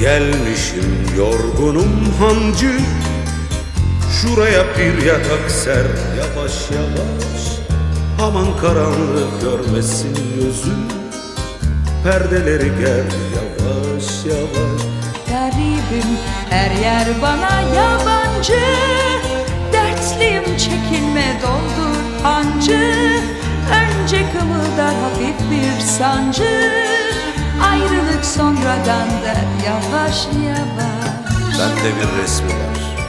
gelmişim yorgunum hancı. Şuraya bir yatak ser yavaş yavaş. Aman karanlık görmesin gözüm Perdeleri gel yavaş yavaş. Garibim her yer bana yabancı. Dertliyim çekilme doldur hancı. Önce kımıldar hafif bir sancı Ayrılık sonradan der yavaş yavaş. Bende bir resmi var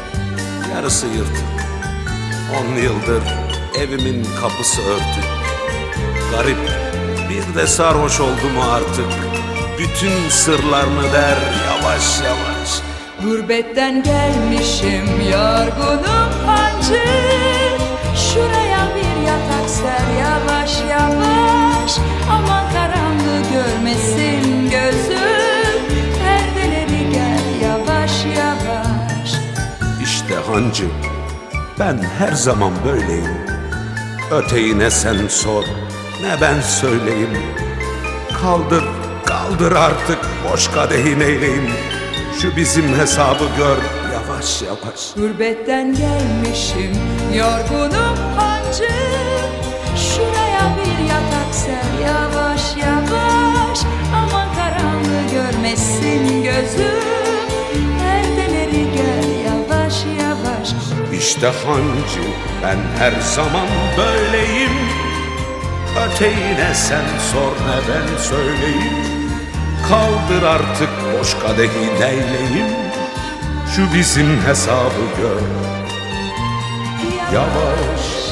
Yarısı yırtık On yıldır evimin kapısı örtük. Garip bir de sarhoş oldu mu artık. Bütün sırlarını der yavaş yavaş. Gurbetten gelmişim yorgunum hancı Hancı ben her zaman böyleyim. Öteyi ne sen sor ne ben söyleyeyim? Kaldır kaldır artık boş kadehin eyleyim. Şu bizim hesabı gör yavaş yavaş. Gurbetten gelmişim yorgunum hancı İşte hancı ben her zaman böyleyim. Öteyi ne sen sor ne ben söyleyeyim. Kaldır artık boş kadehi neyleyim. Şu bizim hesabı gör. Yavaş